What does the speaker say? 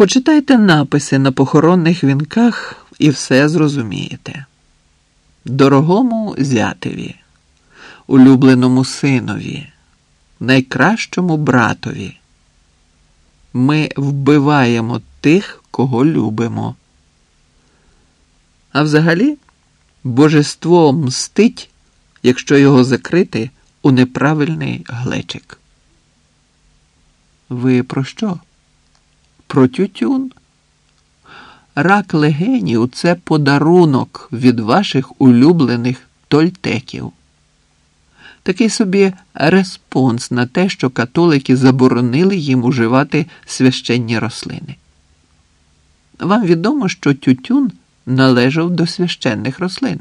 Почитайте написи на похоронних вінках і все зрозумієте. Дорогому зятеві, улюбленому синові, найкращому братові. Ми вбиваємо тих, кого любимо. А взагалі, божество мстить, якщо його закрити у неправильний глечик. Ви про що? Про тютюн? Рак легенів це подарунок від ваших улюблених тольтеків. Такий собі респонс на те, що католики заборонили їм уживати священні рослини. Вам відомо, що тютюн належав до священних рослин.